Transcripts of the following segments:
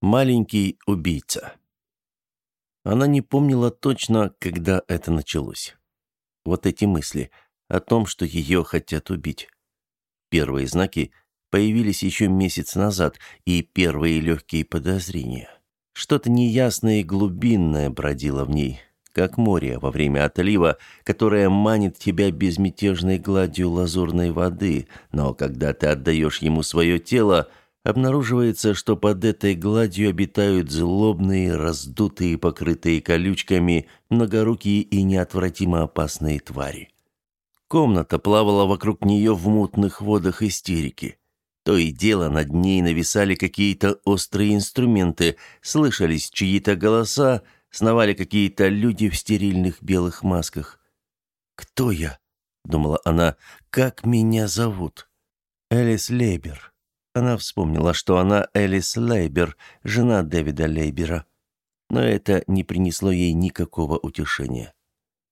Маленький убийца. Она не помнила точно, когда это началось. Вот эти мысли о том, что ее хотят убить. Первые знаки появились еще месяц назад, и первые легкие подозрения. Что-то неясное и глубинное бродило в ней, как море во время отлива, которое манит тебя безмятежной гладью лазурной воды, но когда ты отдаешь ему свое тело – обнаруживается, что под этой гладью обитают злобные, раздутые, покрытые колючками, многорукие и неотвратимо опасные твари. Комната плавала вокруг нее в мутных водах истерики. То и дело над ней нависали какие-то острые инструменты, слышались чьи-то голоса, сновали какие-то люди в стерильных белых масках. «Кто я?» — думала она. «Как меня зовут?» «Элис Лейбер». Она вспомнила, что она Элис Лейбер, жена Дэвида Лейбера. Но это не принесло ей никакого утешения.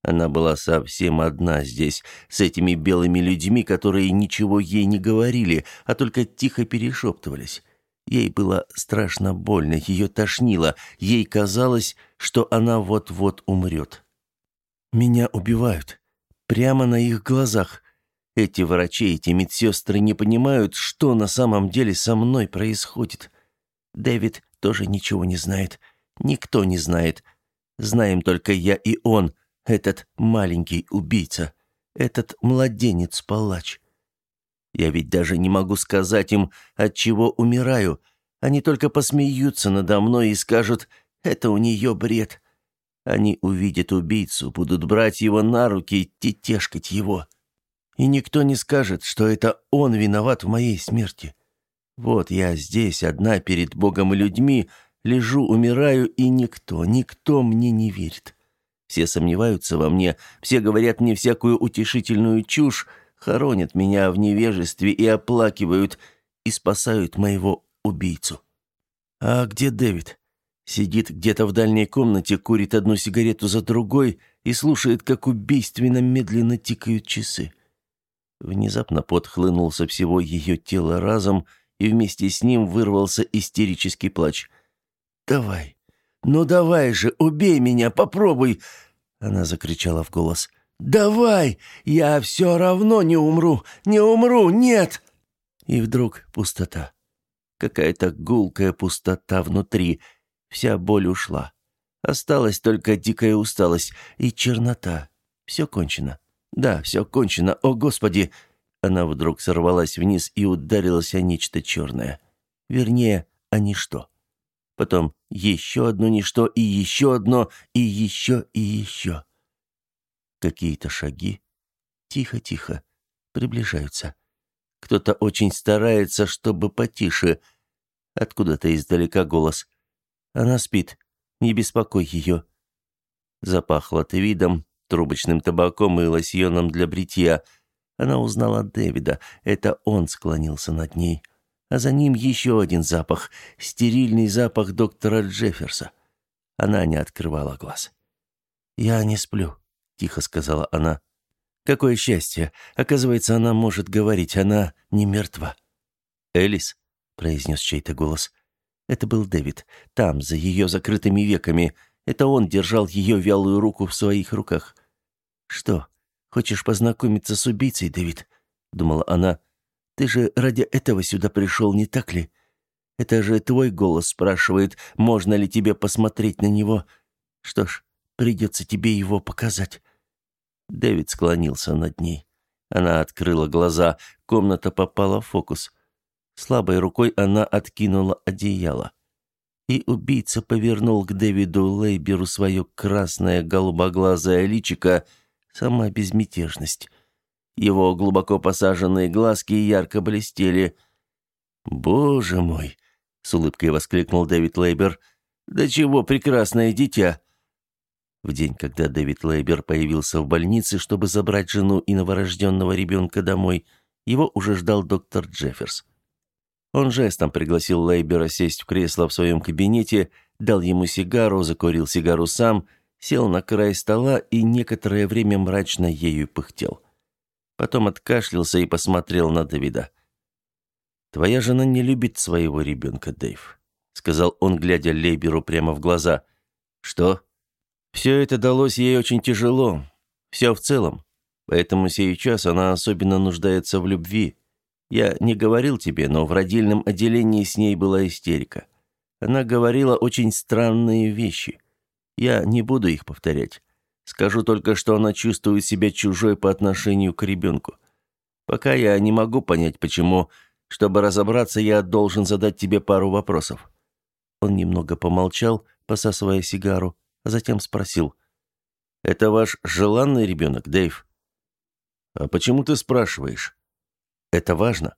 Она была совсем одна здесь, с этими белыми людьми, которые ничего ей не говорили, а только тихо перешептывались. Ей было страшно больно, ее тошнило, ей казалось, что она вот-вот умрет. «Меня убивают. Прямо на их глазах. Эти врачи, эти медсестры не понимают, что на самом деле со мной происходит. Дэвид тоже ничего не знает. Никто не знает. Знаем только я и он, этот маленький убийца, этот младенец-палач. Я ведь даже не могу сказать им, от чего умираю. Они только посмеются надо мной и скажут, это у нее бред. Они увидят убийцу, будут брать его на руки и тетешкать его. И никто не скажет, что это он виноват в моей смерти. Вот я здесь, одна перед Богом и людьми, лежу, умираю, и никто, никто мне не верит. Все сомневаются во мне, все говорят мне всякую утешительную чушь, хоронят меня в невежестве и оплакивают, и спасают моего убийцу. А где Дэвид? Сидит где-то в дальней комнате, курит одну сигарету за другой и слушает, как убийственно медленно тикают часы. Внезапно пот хлынул со всего ее тела разом, и вместе с ним вырвался истерический плач. «Давай! Ну давай же, убей меня, попробуй!» Она закричала в голос. «Давай! Я все равно не умру! Не умру! Нет!» И вдруг пустота. Какая-то гулкая пустота внутри. Вся боль ушла. Осталась только дикая усталость и чернота. Все кончено. Да, все кончено. О, Господи!» Она вдруг сорвалась вниз и ударилась о нечто черное. Вернее, о ничто. Потом еще одно ничто, и еще одно, и еще, и еще. Какие-то шаги. Тихо-тихо. Приближаются. Кто-то очень старается, чтобы потише. Откуда-то издалека голос. Она спит. Не беспокой ее. Запахло твидом, трубочным табаком и лосьоном для бритья. Она узнала Дэвида. Это он склонился над ней. А за ним еще один запах. Стерильный запах доктора Джефферса. Она не открывала глаз. «Я не сплю», — тихо сказала она. «Какое счастье! Оказывается, она может говорить. Она не мертва». «Элис», — произнес чей-то голос. Это был Дэвид. Там, за ее закрытыми веками. Это он держал ее вялую руку в своих руках. «Что, хочешь познакомиться с убийцей, Дэвид?» — думала она. «Ты же ради этого сюда пришел, не так ли? Это же твой голос спрашивает, можно ли тебе посмотреть на него. Что ж, придется тебе его показать». Дэвид склонился над ней. Она открыла глаза, комната попала в фокус. Слабой рукой она откинула одеяло. И убийца повернул к Дэвиду Лейберу свое красное голубоглазое личико — сама безмятежность. Его глубоко посаженные глазки ярко блестели. «Боже мой!» — с улыбкой воскликнул Дэвид Лейбер. «Да чего прекрасное дитя!» В день, когда Дэвид Лейбер появился в больнице, чтобы забрать жену и новорожденного ребенка домой, его уже ждал доктор Джефферс. Он жестом пригласил Лейбера сесть в кресло в своем кабинете, дал ему сигару, закурил сигару сам сел на край стола и некоторое время мрачно ею пыхтел. Потом откашлялся и посмотрел на Давида. «Твоя жена не любит своего ребенка, Дэйв», — сказал он, глядя Лейберу прямо в глаза. «Что?» «Все это далось ей очень тяжело. Все в целом. Поэтому сейчас она особенно нуждается в любви. Я не говорил тебе, но в родильном отделении с ней была истерика. Она говорила очень странные вещи. Я не буду их повторять. Скажу только, что она чувствует себя чужой по отношению к ребенку. Пока я не могу понять, почему. Чтобы разобраться, я должен задать тебе пару вопросов». Он немного помолчал, посасывая сигару, а затем спросил. «Это ваш желанный ребенок, Дэйв?» «А почему ты спрашиваешь?» «Это важно».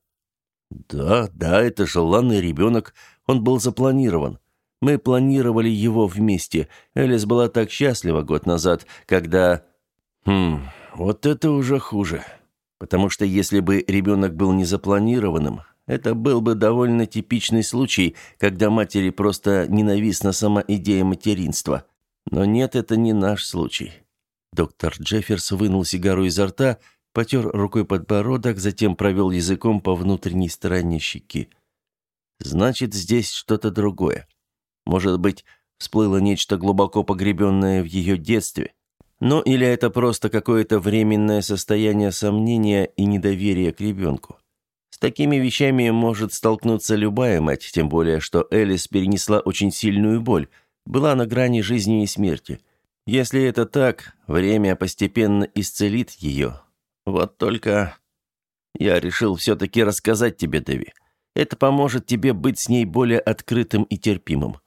«Да, да, это желанный ребенок. Он был запланирован. Мы планировали его вместе. Элис была так счастлива год назад, когда... Хм, вот это уже хуже. Потому что если бы ребенок был незапланированным, это был бы довольно типичный случай, когда матери просто ненавистна сама идея материнства. Но нет, это не наш случай. Доктор Джефферс вынул сигару изо рта, потер рукой подбородок, затем провел языком по внутренней стороне щеки. Значит, здесь что-то другое. Может быть, всплыло нечто глубоко погребенное в ее детстве. Ну или это просто какое-то временное состояние сомнения и недоверия к ребенку. С такими вещами может столкнуться любая мать, тем более, что Элис перенесла очень сильную боль, была на грани жизни и смерти. Если это так, время постепенно исцелит ее. Вот только я решил все-таки рассказать тебе, Дэви. Это поможет тебе быть с ней более открытым и терпимым.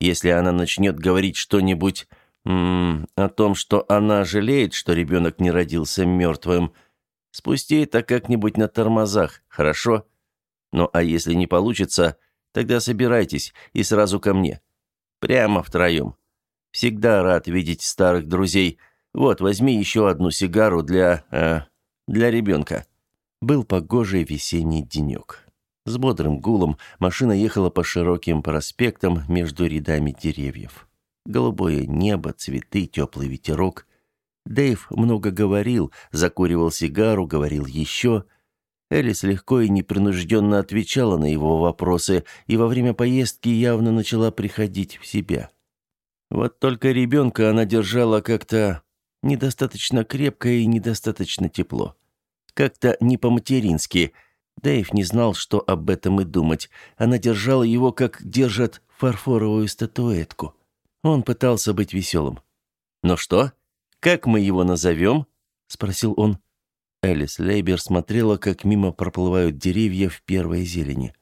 Если она начнет говорить что-нибудь о том, что она жалеет, что ребенок не родился мертвым, спусти это как-нибудь на тормозах, хорошо? Ну а если не получится, тогда собирайтесь и сразу ко мне. Прямо втроем. Всегда рад видеть старых друзей. Вот, возьми еще одну сигару для... Э, для ребенка». Был погожий весенний денек. С бодрым гулом машина ехала по широким проспектам между рядами деревьев. Голубое небо, цветы, теплый ветерок. Дэйв много говорил, закуривал сигару, говорил еще. Элис легко и непринужденно отвечала на его вопросы и во время поездки явно начала приходить в себя. Вот только ребенка она держала как-то недостаточно крепко и недостаточно тепло. Как-то не по-матерински – Дэйв не знал, что об этом и думать. Она держала его, как держат фарфоровую статуэтку. Он пытался быть веселым. «Ну что? Как мы его назовем?» — спросил он. Элис Лейбер смотрела, как мимо проплывают деревья в первой зелени.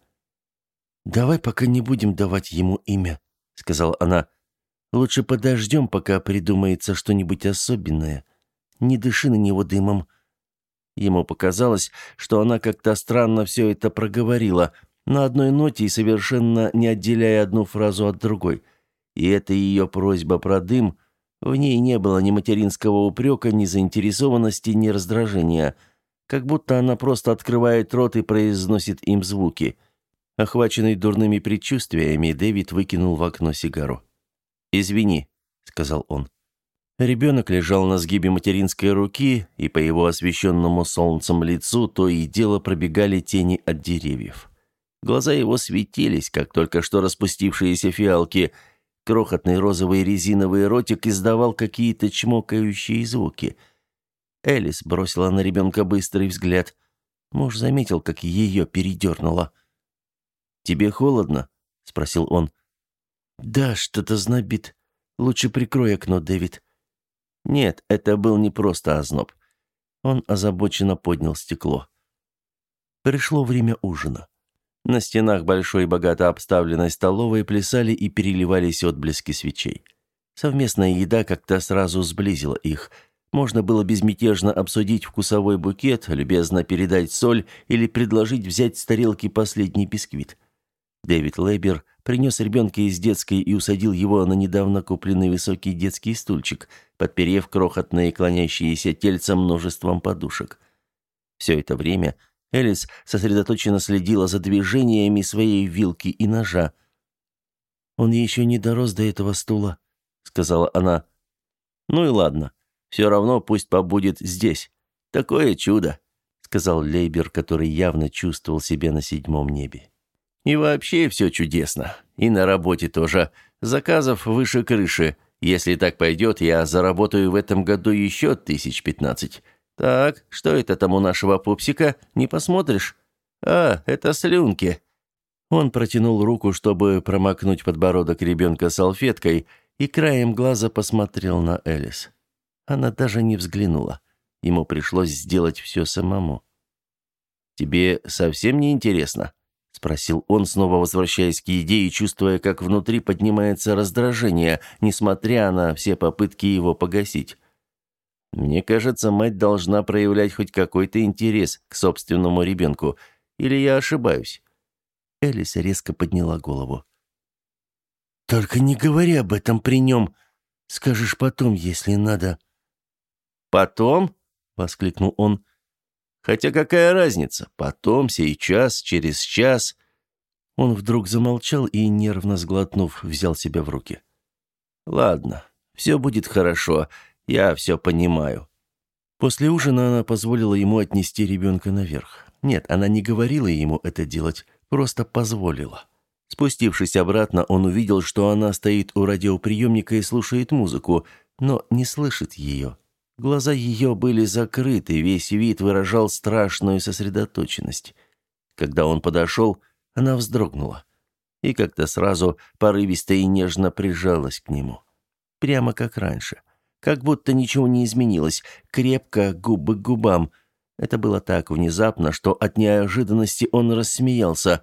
«Давай пока не будем давать ему имя», — сказала она. «Лучше подождем, пока придумается что-нибудь особенное. Не дыши на него дымом. Ему показалось, что она как-то странно все это проговорила, на одной ноте и совершенно не отделяя одну фразу от другой. И эта ее просьба про дым, в ней не было ни материнского упрека, ни заинтересованности, ни раздражения, как будто она просто открывает рот и произносит им звуки. Охваченный дурными предчувствиями, Дэвид выкинул в окно сигару. «Извини», — сказал он. Ребенок лежал на сгибе материнской руки, и по его освещенному солнцем лицу то и дело пробегали тени от деревьев. Глаза его светились, как только что распустившиеся фиалки. Крохотный розовый резиновый ротик издавал какие-то чмокающие звуки. Элис бросила на ребенка быстрый взгляд. Муж заметил, как ее передернуло. «Тебе холодно?» — спросил он. «Да, что-то знобит. Лучше прикрой окно, Дэвид». Нет, это был не просто озноб. Он озабоченно поднял стекло. Пришло время ужина. На стенах большой богато обставленной столовой плясали и переливались отблески свечей. Совместная еда как-то сразу сблизила их. Можно было безмятежно обсудить вкусовой букет, любезно передать соль или предложить взять с тарелки последний бисквит. Дэвид Лейбер принес ребенка из детской и усадил его на недавно купленный высокий детский стульчик, подперев крохотные клонящиеся тельца множеством подушек. Все это время Элис сосредоточенно следила за движениями своей вилки и ножа. «Он еще не дорос до этого стула», — сказала она. «Ну и ладно. Все равно пусть побудет здесь. Такое чудо», — сказал Лейбер, который явно чувствовал себя на седьмом небе. И вообще все чудесно. И на работе тоже. Заказов выше крыши. Если так пойдет, я заработаю в этом году еще тысяч пятнадцать. Так, что это там у нашего пупсика? Не посмотришь? А, это слюнки. Он протянул руку, чтобы промокнуть подбородок ребенка салфеткой, и краем глаза посмотрел на Элис. Она даже не взглянула. Ему пришлось сделать все самому. «Тебе совсем не интересно?» — спросил он, снова возвращаясь к идее, чувствуя, как внутри поднимается раздражение, несмотря на все попытки его погасить. «Мне кажется, мать должна проявлять хоть какой-то интерес к собственному ребенку. Или я ошибаюсь?» Элис резко подняла голову. «Только не говори об этом при нем. Скажешь потом, если надо». «Потом?» — воскликнул он. Хотя какая разница? Потом, сейчас, через час. Он вдруг замолчал и, нервно сглотнув, взял себя в руки. Ладно, все будет хорошо. Я все понимаю. После ужина она позволила ему отнести ребенка наверх. Нет, она не говорила ему это делать, просто позволила. Спустившись обратно, он увидел, что она стоит у радиоприемника и слушает музыку, но не слышит ее. Глаза ее были закрыты, весь вид выражал страшную сосредоточенность. Когда он подошел, она вздрогнула и как-то сразу порывисто и нежно прижалась к нему. Прямо как раньше. Как будто ничего не изменилось, крепко, губы к губам. Это было так внезапно, что от неожиданности он рассмеялся.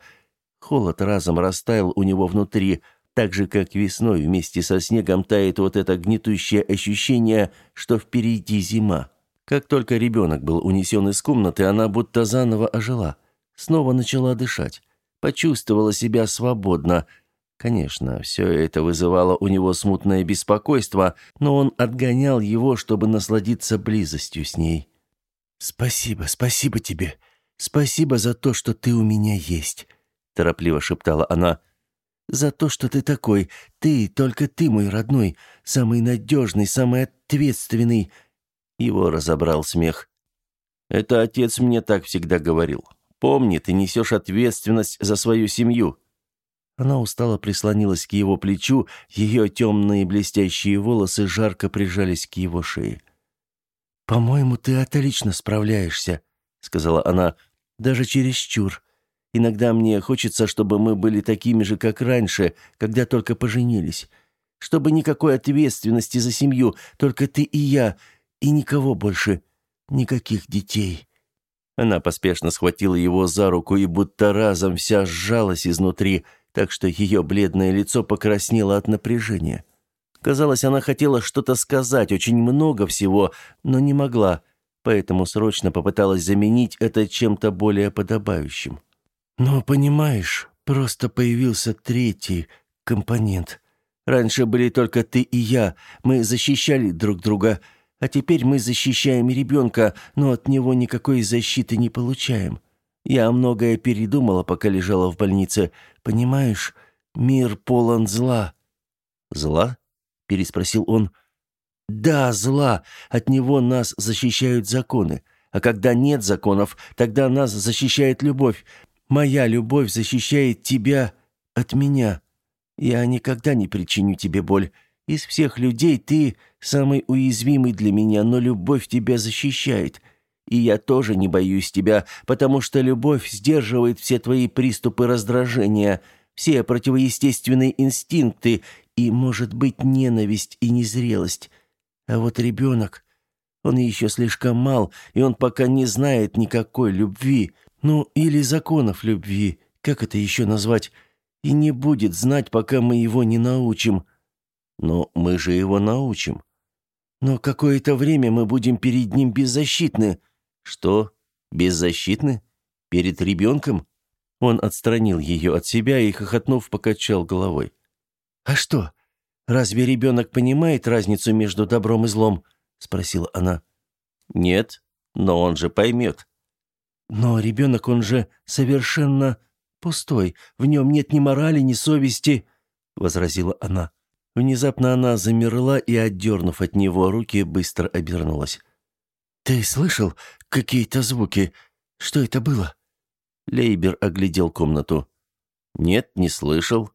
Холод разом растаял у него внутри, так же, как весной вместе со снегом тает вот это гнетущее ощущение, что впереди зима. Как только ребенок был унесен из комнаты, она будто заново ожила. Снова начала дышать. Почувствовала себя свободно. Конечно, все это вызывало у него смутное беспокойство, но он отгонял его, чтобы насладиться близостью с ней. «Спасибо, спасибо тебе. Спасибо за то, что ты у меня есть», – торопливо шептала она за то, что ты такой. Ты, только ты, мой родной, самый надежный, самый ответственный». Его разобрал смех. «Это отец мне так всегда говорил. Помни, ты несешь ответственность за свою семью». Она устало прислонилась к его плечу, ее темные блестящие волосы жарко прижались к его шее. «По-моему, ты отлично справляешься», — сказала она, — «даже чересчур. Иногда мне хочется, чтобы мы были такими же, как раньше, когда только поженились. Чтобы никакой ответственности за семью, только ты и я, и никого больше, никаких детей». Она поспешно схватила его за руку и будто разом вся сжалась изнутри, так что ее бледное лицо покраснело от напряжения. Казалось, она хотела что-то сказать, очень много всего, но не могла, поэтому срочно попыталась заменить это чем-то более подобающим. Но, понимаешь, просто появился третий компонент. Раньше были только ты и я, мы защищали друг друга, а теперь мы защищаем ребенка, но от него никакой защиты не получаем. Я многое передумала, пока лежала в больнице. Понимаешь, мир полон зла». «Зла?» – переспросил он. «Да, зла. От него нас защищают законы. А когда нет законов, тогда нас защищает любовь. Моя любовь защищает тебя от меня. Я никогда не причиню тебе боль. Из всех людей ты самый уязвимый для меня, но любовь тебя защищает. И я тоже не боюсь тебя, потому что любовь сдерживает все твои приступы раздражения, все противоестественные инстинкты и, может быть, ненависть и незрелость. А вот ребенок, он еще слишком мал, и он пока не знает никакой любви, ну, или законов любви, как это еще назвать, и не будет знать, пока мы его не научим. Но мы же его научим. Но какое-то время мы будем перед ним беззащитны. Что? Беззащитны? Перед ребенком? Он отстранил ее от себя и, хохотнув, покачал головой. «А что, разве ребенок понимает разницу между добром и злом?» — спросила она. «Нет, но он же поймет. Но ребенок, он же совершенно пустой. В нем нет ни морали, ни совести», — возразила она. Внезапно она замерла и, отдернув от него руки, быстро обернулась. «Ты слышал какие-то звуки? Что это было?» Лейбер оглядел комнату. «Нет, не слышал».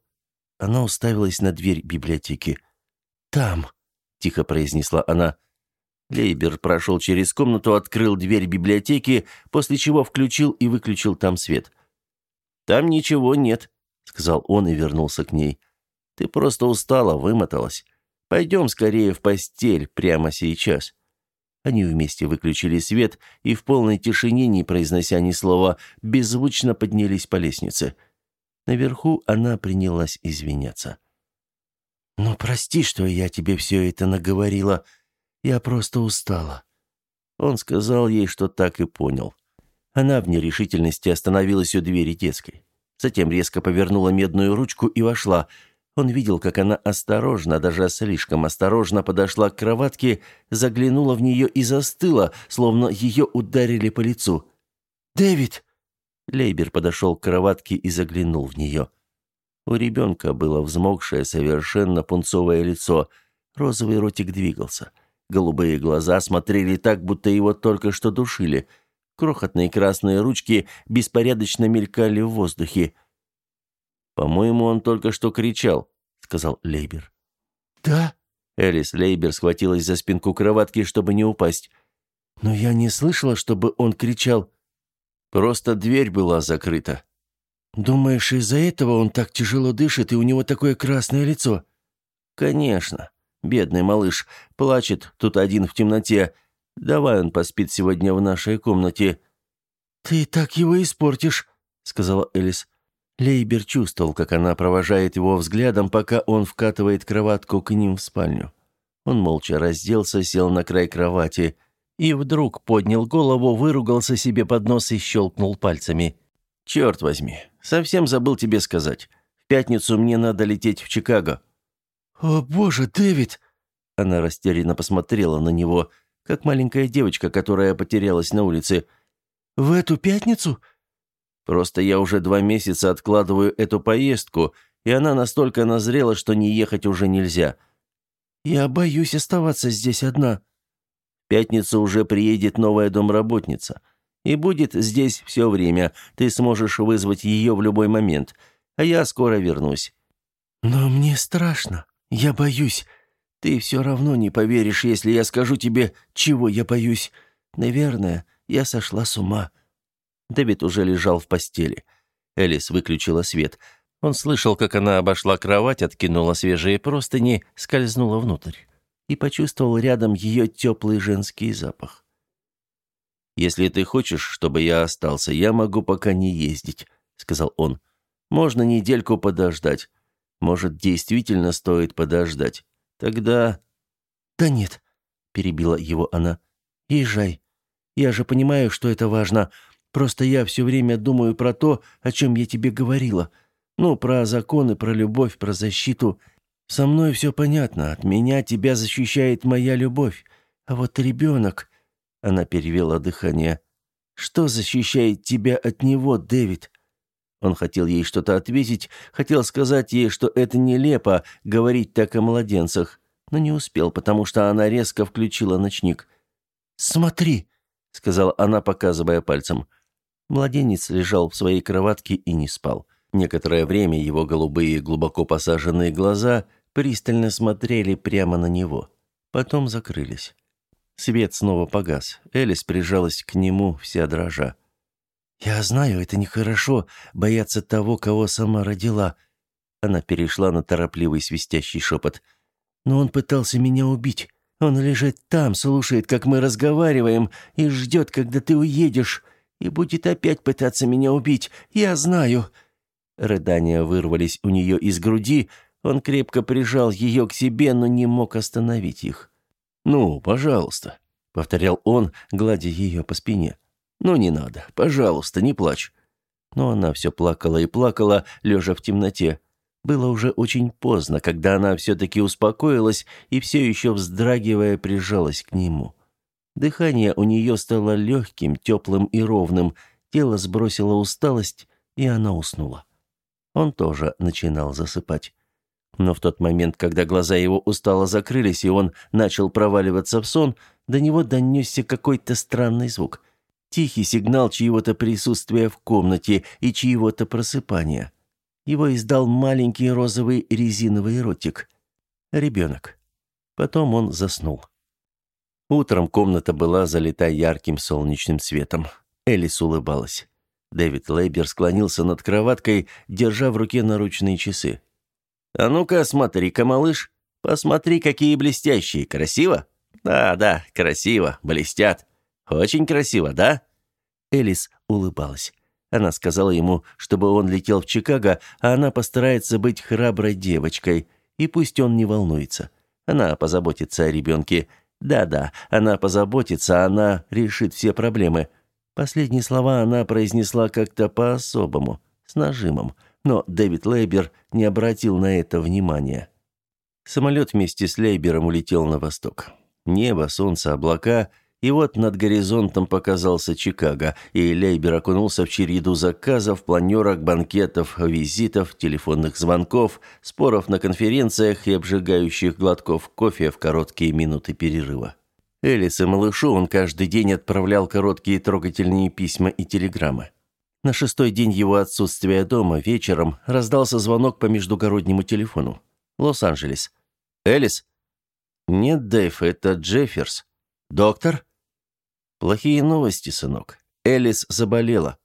Она уставилась на дверь библиотеки. «Там», — тихо произнесла она. Лейбер прошел через комнату, открыл дверь библиотеки, после чего включил и выключил там свет. «Там ничего нет», — сказал он и вернулся к ней. «Ты просто устала, вымоталась. Пойдем скорее в постель прямо сейчас». Они вместе выключили свет и в полной тишине, не произнося ни слова, беззвучно поднялись по лестнице. Наверху она принялась извиняться. «Ну, прости, что я тебе все это наговорила. Я просто устала». Он сказал ей, что так и понял. Она в нерешительности остановилась у двери детской. Затем резко повернула медную ручку и вошла. Он видел, как она осторожно, даже слишком осторожно подошла к кроватке, заглянула в нее и застыла, словно ее ударили по лицу. «Дэвид!» Лейбер подошел к кроватке и заглянул в нее. У ребенка было взмокшее, совершенно пунцовое лицо. Розовый ротик двигался. Голубые глаза смотрели так, будто его только что душили. Крохотные красные ручки беспорядочно мелькали в воздухе. «По-моему, он только что кричал», — сказал Лейбер. «Да?» Элис Лейбер схватилась за спинку кроватки, чтобы не упасть. «Но я не слышала, чтобы он кричал. Просто дверь была закрыта». «Думаешь, из-за этого он так тяжело дышит, и у него такое красное лицо?» «Конечно. Бедный малыш. Плачет тут один в темноте. Давай он поспит сегодня в нашей комнате». «Ты так его испортишь», — сказала Элис. Лейбер чувствовал, как она провожает его взглядом, пока он вкатывает кроватку к ним в спальню. Он молча разделся, сел на край кровати и вдруг поднял голову, выругался себе под нос и щелкнул пальцами. «Черт возьми, совсем забыл тебе сказать. В пятницу мне надо лететь в Чикаго». «О, боже, Дэвид!» Она растерянно посмотрела на него, как маленькая девочка, которая потерялась на улице. «В эту пятницу?» Просто я уже два месяца откладываю эту поездку, и она настолько назрела, что не ехать уже нельзя. Я боюсь оставаться здесь одна. В пятницу уже приедет новая домработница. И будет здесь все время. Ты сможешь вызвать ее в любой момент. А я скоро вернусь. Но мне страшно. Я боюсь. Ты все равно не поверишь, если я скажу тебе, чего я боюсь. Наверное, я сошла с ума. Дэвид уже лежал в постели. Элис выключила свет. Он слышал, как она обошла кровать, откинула свежие простыни, скользнула внутрь и почувствовал рядом ее теплый женский запах. «Если ты хочешь, чтобы я остался, я могу пока не ездить», — сказал он. «Можно недельку подождать. Может, действительно стоит подождать. Тогда...» «Да нет», — перебила его она. «Езжай. Я же понимаю, что это важно. Просто я все время думаю про то, о чем я тебе говорила. Ну, про законы, про любовь, про защиту. Со мной все понятно. От меня тебя защищает моя любовь. А вот ребенок...» Она перевела дыхание. «Что защищает тебя от него, Дэвид?» Он хотел ей что-то ответить, хотел сказать ей, что это нелепо говорить так о младенцах, но не успел, потому что она резко включила ночник. «Смотри», — сказала она, показывая пальцем. Младенец лежал в своей кроватке и не спал. Некоторое время его голубые, глубоко посаженные глаза пристально смотрели прямо на него. Потом закрылись. Свет снова погас. Элис прижалась к нему, вся дрожа. «Я знаю, это нехорошо, бояться того, кого сама родила». Она перешла на торопливый свистящий шепот. «Но он пытался меня убить. Он лежит там, слушает, как мы разговариваем, и ждет, когда ты уедешь и будет опять пытаться меня убить. Я знаю». Рыдания вырвались у нее из груди. Он крепко прижал ее к себе, но не мог остановить их. «Ну, пожалуйста», — повторял он, гладя ее по спине. «Ну, не надо. Пожалуйста, не плачь». Но она все плакала и плакала, лежа в темноте. Было уже очень поздно, когда она все-таки успокоилась и все еще вздрагивая прижалась к нему. Дыхание у нее стало легким, теплым и ровным, тело сбросило усталость, и она уснула. Он тоже начинал засыпать. Но в тот момент, когда глаза его устало закрылись, и он начал проваливаться в сон, до него донесся какой-то странный звук. Тихий сигнал чьего-то присутствия в комнате и чьего-то просыпания. Его издал маленький розовый резиновый ротик. Ребенок. Потом он заснул. Утром комната была залита ярким солнечным светом. Элис улыбалась. Дэвид Лейбер склонился над кроваткой, держа в руке наручные часы. «А ну-ка, смотри-ка, малыш. Посмотри, какие блестящие. Красиво?» «Да, да, красиво. Блестят. Очень красиво, да?» Элис улыбалась. Она сказала ему, чтобы он летел в Чикаго, а она постарается быть храброй девочкой, и пусть он не волнуется. Она позаботится о ребенке. Да-да, она позаботится, она решит все проблемы. Последние слова она произнесла как-то по-особому, с нажимом, но Дэвид Лейбер не обратил на это внимания. Самолет вместе с Лейбером улетел на восток. Небо, солнце, облака — и вот над горизонтом показался Чикаго, и Лейбер окунулся в череду заказов, планерок, банкетов, визитов, телефонных звонков, споров на конференциях и обжигающих глотков кофе в короткие минуты перерыва. Элис и малышу он каждый день отправлял короткие трогательные письма и телеграммы. На шестой день его отсутствия дома вечером раздался звонок по междугороднему телефону. Лос-Анджелес. «Элис?» «Нет, Дэйв, это Джефферс». «Доктор?» «Плохие новости, сынок. Элис заболела.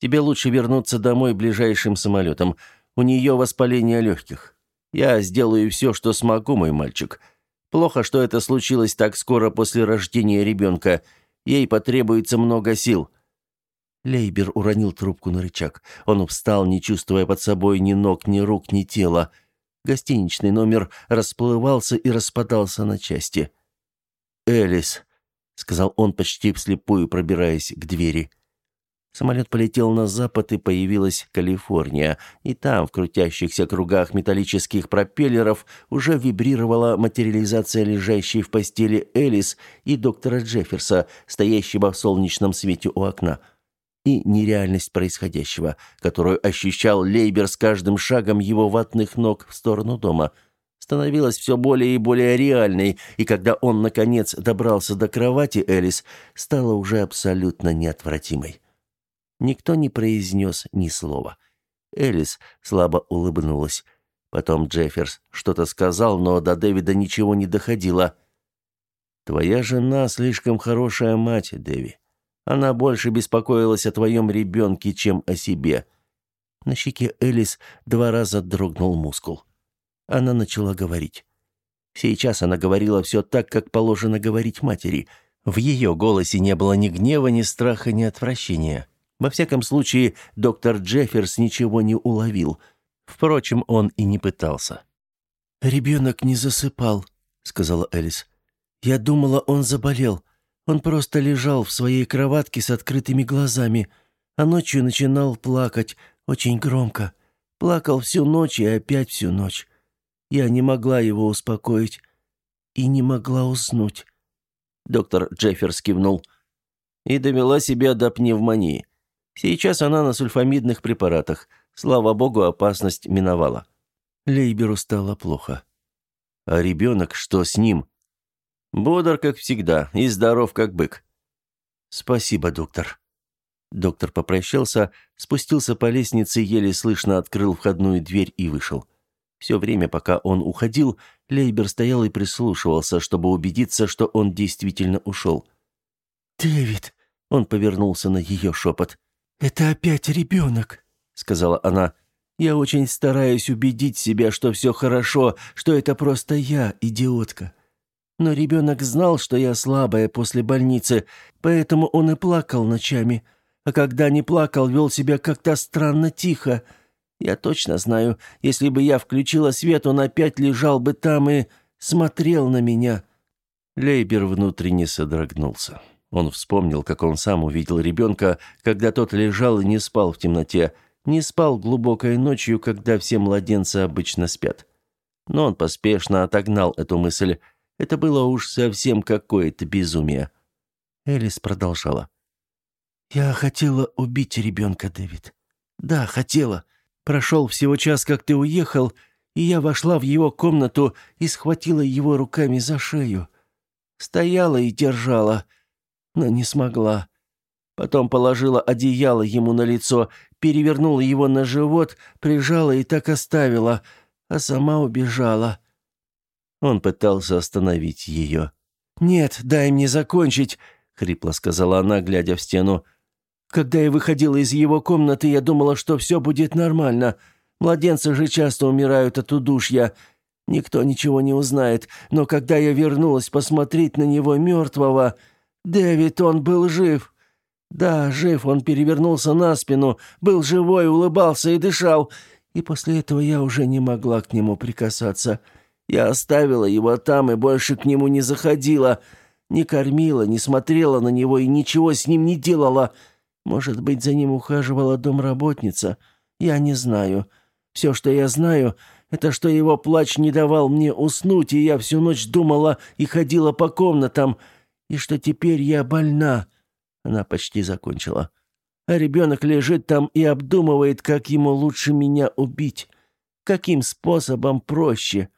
Тебе лучше вернуться домой ближайшим самолетом. У нее воспаление легких. Я сделаю все, что смогу, мой мальчик. Плохо, что это случилось так скоро после рождения ребенка. Ей потребуется много сил». Лейбер уронил трубку на рычаг. Он встал, не чувствуя под собой ни ног, ни рук, ни тела. Гостиничный номер расплывался и распадался на части. «Элис», сказал он почти вслепую, пробираясь к двери. Самолет полетел на запад, и появилась Калифорния. И там, в крутящихся кругах металлических пропеллеров, уже вибрировала материализация лежащей в постели Элис и доктора Джефферса, стоящего в солнечном свете у окна. И нереальность происходящего, которую ощущал Лейбер с каждым шагом его ватных ног в сторону дома – становилась все более и более реальной, и когда он, наконец, добрался до кровати Элис, стала уже абсолютно неотвратимой. Никто не произнес ни слова. Элис слабо улыбнулась. Потом Джефферс что-то сказал, но до Дэвида ничего не доходило. «Твоя жена слишком хорошая мать, Дэви. Она больше беспокоилась о твоем ребенке, чем о себе». На щеке Элис два раза дрогнул мускул она начала говорить. Сейчас она говорила все так, как положено говорить матери. В ее голосе не было ни гнева, ни страха, ни отвращения. Во всяком случае, доктор Джефферс ничего не уловил. Впрочем, он и не пытался. «Ребенок не засыпал», — сказала Элис. «Я думала, он заболел. Он просто лежал в своей кроватке с открытыми глазами, а ночью начинал плакать очень громко. Плакал всю ночь и опять всю ночь. Я не могла его успокоить и не могла уснуть. Доктор Джефферс кивнул. И довела себя до пневмонии. Сейчас она на сульфамидных препаратах. Слава богу, опасность миновала. Лейберу стало плохо. А ребенок, что с ним? Бодр, как всегда, и здоров, как бык. Спасибо, доктор. Доктор попрощался, спустился по лестнице, еле слышно открыл входную дверь и вышел. Все время, пока он уходил, Лейбер стоял и прислушивался, чтобы убедиться, что он действительно ушел. «Дэвид!» — он повернулся на ее шепот. «Это опять ребенок!» — сказала она. «Я очень стараюсь убедить себя, что все хорошо, что это просто я, идиотка. Но ребенок знал, что я слабая после больницы, поэтому он и плакал ночами. А когда не плакал, вел себя как-то странно тихо». Я точно знаю, если бы я включила свет, он опять лежал бы там и смотрел на меня». Лейбер внутренне содрогнулся. Он вспомнил, как он сам увидел ребенка, когда тот лежал и не спал в темноте, не спал глубокой ночью, когда все младенцы обычно спят. Но он поспешно отогнал эту мысль. Это было уж совсем какое-то безумие. Элис продолжала. «Я хотела убить ребенка, Дэвид. Да, хотела. Прошел всего час, как ты уехал, и я вошла в его комнату и схватила его руками за шею. Стояла и держала, но не смогла. Потом положила одеяло ему на лицо, перевернула его на живот, прижала и так оставила, а сама убежала. Он пытался остановить ее. «Нет, дай мне закончить», — хрипло сказала она, глядя в стену. «Когда я выходила из его комнаты, я думала, что все будет нормально. Младенцы же часто умирают от удушья. Никто ничего не узнает. Но когда я вернулась посмотреть на него мертвого... Дэвид, он был жив. Да, жив, он перевернулся на спину, был живой, улыбался и дышал. И после этого я уже не могла к нему прикасаться. Я оставила его там и больше к нему не заходила. Не кормила, не смотрела на него и ничего с ним не делала. Может быть, за ним ухаживала домработница. Я не знаю. Все, что я знаю, это что его плач не давал мне уснуть, и я всю ночь думала и ходила по комнатам, и что теперь я больна. Она почти закончила. А ребенок лежит там и обдумывает, как ему лучше меня убить. Каким способом проще.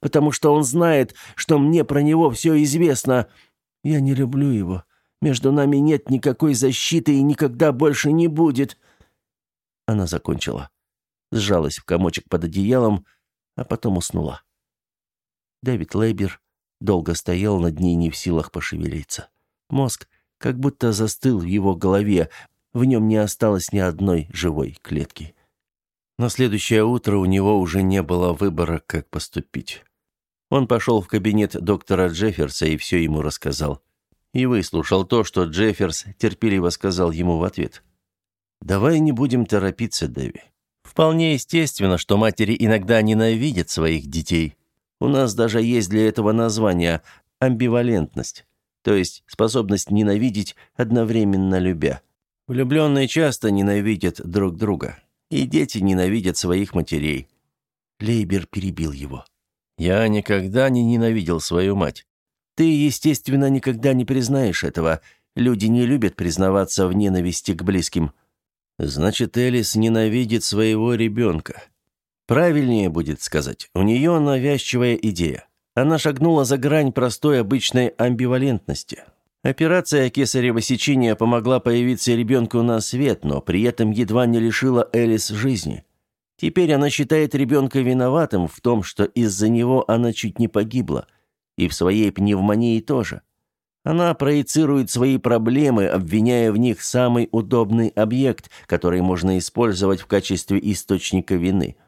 Потому что он знает, что мне про него все известно. Я не люблю его. Между нами нет никакой защиты и никогда больше не будет. Она закончила. Сжалась в комочек под одеялом, а потом уснула. Дэвид Лейбер долго стоял над ней не в силах пошевелиться. Мозг как будто застыл в его голове, в нем не осталось ни одной живой клетки. На следующее утро у него уже не было выбора, как поступить. Он пошел в кабинет доктора Джефферса и все ему рассказал. И выслушал то, что Джефферс терпеливо сказал ему в ответ. «Давай не будем торопиться, Дэви. Вполне естественно, что матери иногда ненавидят своих детей. У нас даже есть для этого название – амбивалентность, то есть способность ненавидеть, одновременно любя. Влюбленные часто ненавидят друг друга, и дети ненавидят своих матерей. Лейбер перебил его. «Я никогда не ненавидел свою мать. Ты, естественно, никогда не признаешь этого. Люди не любят признаваться в ненависти к близким». «Значит, Элис ненавидит своего ребенка», Правильнее будет сказать, у нее навязчивая идея. Она шагнула за грань простой обычной амбивалентности. Операция кесарево сечения помогла появиться ребенку на свет, но при этом едва не лишила Элис жизни. Теперь она считает ребенка виноватым в том, что из-за него она чуть не погибла. И в своей пневмонии тоже. Она проецирует свои проблемы, обвиняя в них самый удобный объект, который можно использовать в качестве источника вины –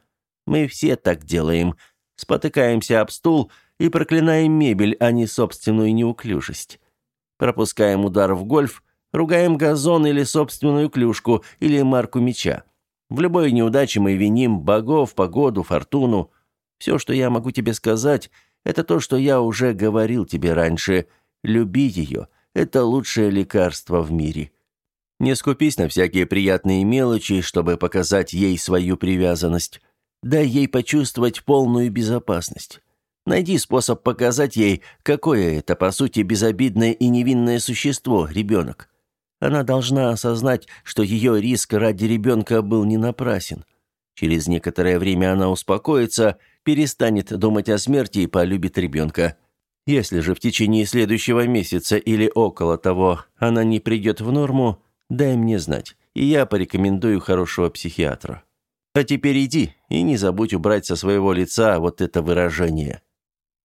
мы все так делаем. Спотыкаемся об стул и проклинаем мебель, а не собственную неуклюжесть. Пропускаем удар в гольф, ругаем газон или собственную клюшку, или марку мяча. В любой неудаче мы виним богов, погоду, фортуну. Все, что я могу тебе сказать, это то, что я уже говорил тебе раньше. Люби ее. Это лучшее лекарство в мире. Не скупись на всякие приятные мелочи, чтобы показать ей свою привязанность. Дай ей почувствовать полную безопасность. Найди способ показать ей, какое это, по сути, безобидное и невинное существо, ребенок. Она должна осознать, что ее риск ради ребенка был не напрасен. Через некоторое время она успокоится, перестанет думать о смерти и полюбит ребенка. Если же в течение следующего месяца или около того она не придет в норму, дай мне знать, и я порекомендую хорошего психиатра. А теперь иди и не забудь убрать со своего лица вот это выражение».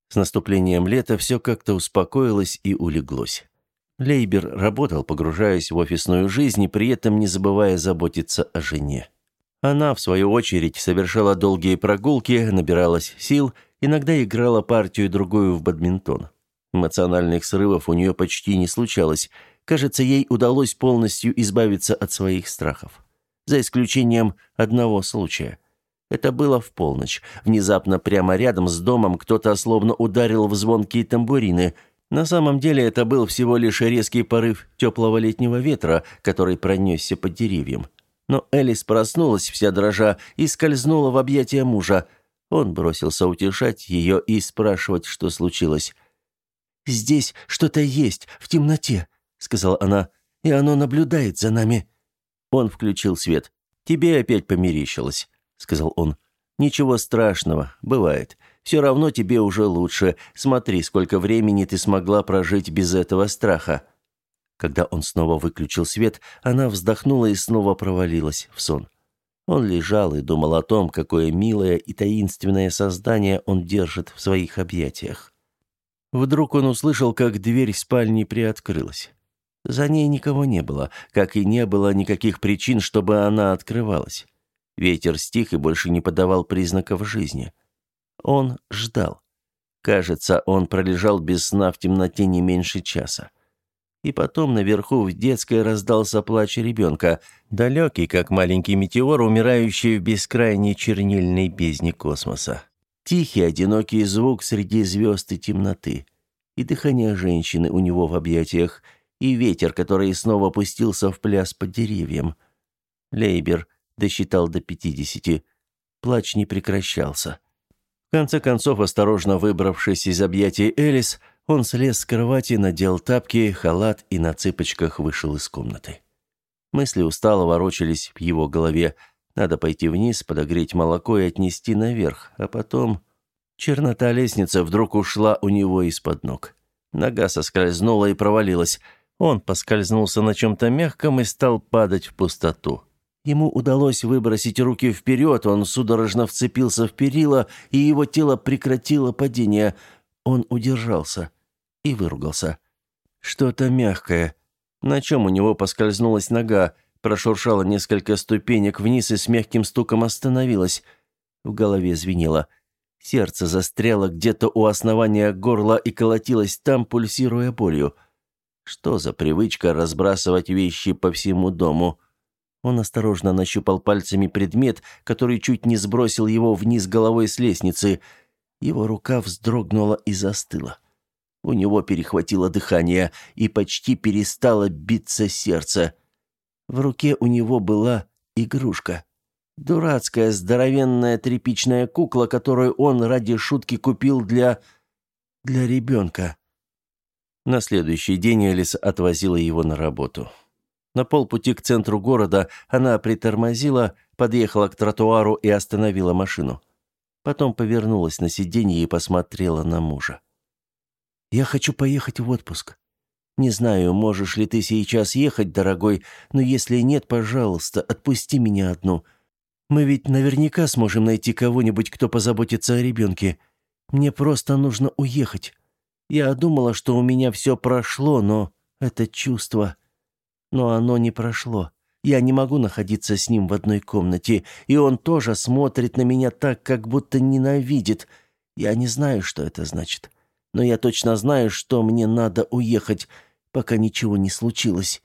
С наступлением лета все как-то успокоилось и улеглось. Лейбер работал, погружаясь в офисную жизнь и при этом не забывая заботиться о жене. Она, в свою очередь, совершала долгие прогулки, набиралась сил, иногда играла партию-другую в бадминтон. Эмоциональных срывов у нее почти не случалось. Кажется, ей удалось полностью избавиться от своих страхов за исключением одного случая. Это было в полночь. Внезапно прямо рядом с домом кто-то словно ударил в звонкие тамбурины. На самом деле это был всего лишь резкий порыв теплого летнего ветра, который пронесся по деревьям. Но Элис проснулась вся дрожа и скользнула в объятия мужа. Он бросился утешать ее и спрашивать, что случилось. «Здесь что-то есть, в темноте», — сказала она, — «и оно наблюдает за нами». Он включил свет. «Тебе опять померещилось», — сказал он. «Ничего страшного, бывает. Все равно тебе уже лучше. Смотри, сколько времени ты смогла прожить без этого страха». Когда он снова выключил свет, она вздохнула и снова провалилась в сон. Он лежал и думал о том, какое милое и таинственное создание он держит в своих объятиях. Вдруг он услышал, как дверь спальни приоткрылась. За ней никого не было, как и не было никаких причин, чтобы она открывалась. Ветер стих и больше не подавал признаков жизни. Он ждал. Кажется, он пролежал без сна в темноте не меньше часа. И потом наверху в детской раздался плач ребенка, далекий, как маленький метеор, умирающий в бескрайней чернильной бездне космоса. Тихий, одинокий звук среди звезд и темноты. И дыхание женщины у него в объятиях, и ветер, который снова опустился в пляс под деревьям. Лейбер досчитал до пятидесяти. Плач не прекращался. В конце концов, осторожно выбравшись из объятий Элис, он слез с кровати, надел тапки, халат и на цыпочках вышел из комнаты. Мысли устало ворочались в его голове. Надо пойти вниз, подогреть молоко и отнести наверх, а потом... Чернота лестницы вдруг ушла у него из-под ног. Нога соскользнула и провалилась. Он поскользнулся на чем-то мягком и стал падать в пустоту. Ему удалось выбросить руки вперед, он судорожно вцепился в перила, и его тело прекратило падение – он удержался и выругался. Что-то мягкое. На чем у него поскользнулась нога, прошуршала несколько ступенек вниз и с мягким стуком остановилась. В голове звенело. Сердце застряло где-то у основания горла и колотилось там, пульсируя болью. Что за привычка разбрасывать вещи по всему дому? Он осторожно нащупал пальцами предмет, который чуть не сбросил его вниз головой с лестницы – его рука вздрогнула и застыла. У него перехватило дыхание и почти перестало биться сердце. В руке у него была игрушка. Дурацкая здоровенная тряпичная кукла, которую он ради шутки купил для... для ребенка. На следующий день Элис отвозила его на работу. На полпути к центру города она притормозила, подъехала к тротуару и остановила машину. Потом повернулась на сиденье и посмотрела на мужа. «Я хочу поехать в отпуск. Не знаю, можешь ли ты сейчас ехать, дорогой, но если нет, пожалуйста, отпусти меня одну. Мы ведь наверняка сможем найти кого-нибудь, кто позаботится о ребенке. Мне просто нужно уехать. Я думала, что у меня все прошло, но это чувство... Но оно не прошло. Я не могу находиться с ним в одной комнате, и он тоже смотрит на меня так, как будто ненавидит. Я не знаю, что это значит. Но я точно знаю, что мне надо уехать, пока ничего не случилось».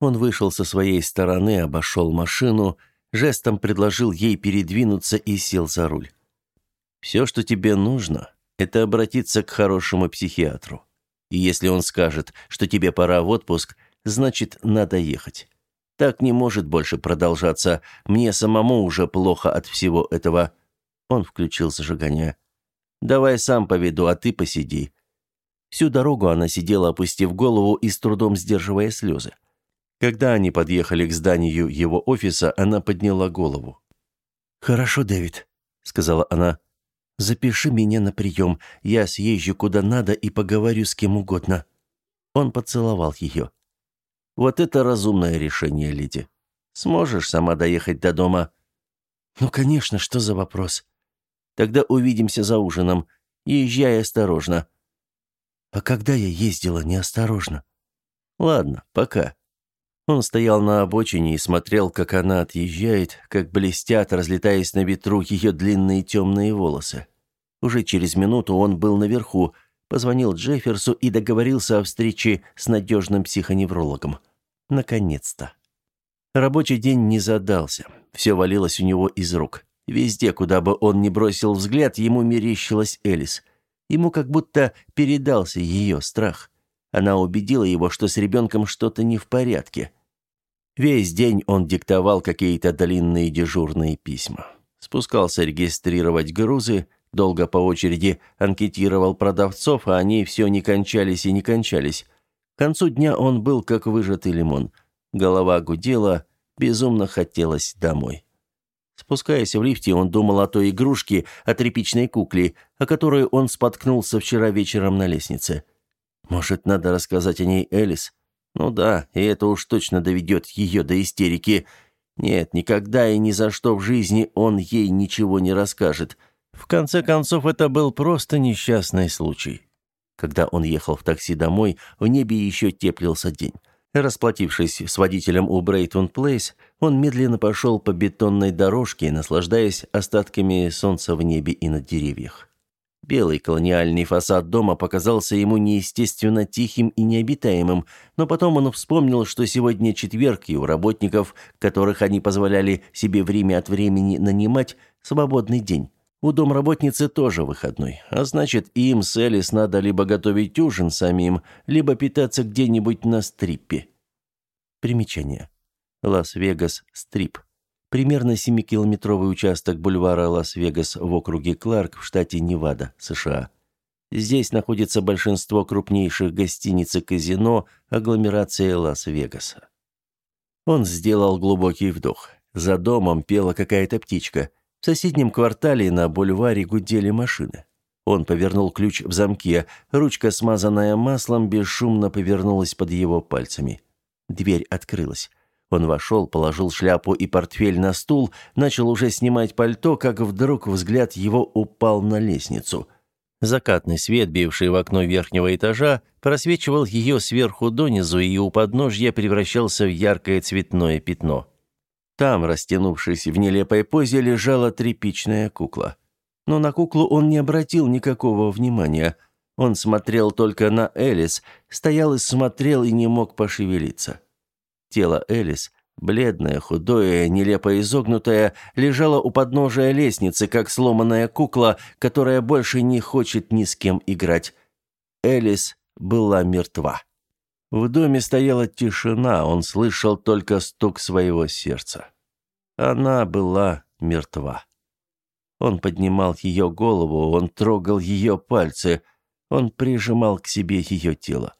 Он вышел со своей стороны, обошел машину, жестом предложил ей передвинуться и сел за руль. «Все, что тебе нужно, это обратиться к хорошему психиатру. И если он скажет, что тебе пора в отпуск, значит, надо ехать. Так не может больше продолжаться. Мне самому уже плохо от всего этого. Он включил зажигание. Давай сам поведу, а ты посиди. Всю дорогу она сидела, опустив голову и с трудом сдерживая слезы. Когда они подъехали к зданию его офиса, она подняла голову. «Хорошо, Дэвид», — сказала она. «Запиши меня на прием. Я съезжу куда надо и поговорю с кем угодно». Он поцеловал ее. Вот это разумное решение, Лиди. Сможешь сама доехать до дома? Ну, конечно, что за вопрос? Тогда увидимся за ужином. Езжай осторожно. А когда я ездила неосторожно? Ладно, пока. Он стоял на обочине и смотрел, как она отъезжает, как блестят, разлетаясь на ветру ее длинные темные волосы. Уже через минуту он был наверху, Позвонил Джефферсу и договорился о встрече с надежным психоневрологом. Наконец-то. Рабочий день не задался. Все валилось у него из рук. Везде, куда бы он ни бросил взгляд, ему мерещилась Элис. Ему как будто передался ее страх. Она убедила его, что с ребенком что-то не в порядке. Весь день он диктовал какие-то длинные дежурные письма. Спускался регистрировать грузы, Долго по очереди анкетировал продавцов, а они все не кончались и не кончались. К концу дня он был как выжатый лимон. Голова гудела, безумно хотелось домой. Спускаясь в лифте, он думал о той игрушке, о тряпичной кукле, о которой он споткнулся вчера вечером на лестнице. Может, надо рассказать о ней Элис? Ну да, и это уж точно доведет ее до истерики. Нет, никогда и ни за что в жизни он ей ничего не расскажет. В конце концов, это был просто несчастный случай. Когда он ехал в такси домой, в небе еще теплился день. Расплатившись с водителем у Брейтон Плейс, он медленно пошел по бетонной дорожке, наслаждаясь остатками солнца в небе и на деревьях. Белый колониальный фасад дома показался ему неестественно тихим и необитаемым, но потом он вспомнил, что сегодня четверг, и у работников, которых они позволяли себе время от времени нанимать, свободный день. У домработницы тоже выходной, а значит, им с Элис надо либо готовить ужин самим, либо питаться где-нибудь на Стрипе. Примечание. Лас-Вегас, стрип. Примерно 7-километровый участок бульвара Лас-Вегас в округе Кларк в штате Невада, США. Здесь находится большинство крупнейших гостиниц и казино агломерации Лас-Вегаса. Он сделал глубокий вдох. За домом пела какая-то птичка – в соседнем квартале на бульваре гудели машины. Он повернул ключ в замке. Ручка, смазанная маслом, бесшумно повернулась под его пальцами. Дверь открылась. Он вошел, положил шляпу и портфель на стул, начал уже снимать пальто, как вдруг взгляд его упал на лестницу. Закатный свет, бивший в окно верхнего этажа, просвечивал ее сверху донизу и у подножья превращался в яркое цветное пятно. Там, растянувшись в нелепой позе, лежала тряпичная кукла. Но на куклу он не обратил никакого внимания. Он смотрел только на Элис, стоял и смотрел и не мог пошевелиться. Тело Элис, бледное, худое, нелепо изогнутое, лежало у подножия лестницы, как сломанная кукла, которая больше не хочет ни с кем играть. Элис была мертва. В доме стояла тишина, он слышал только стук своего сердца. Она была мертва. Он поднимал ее голову, он трогал ее пальцы, он прижимал к себе ее тело.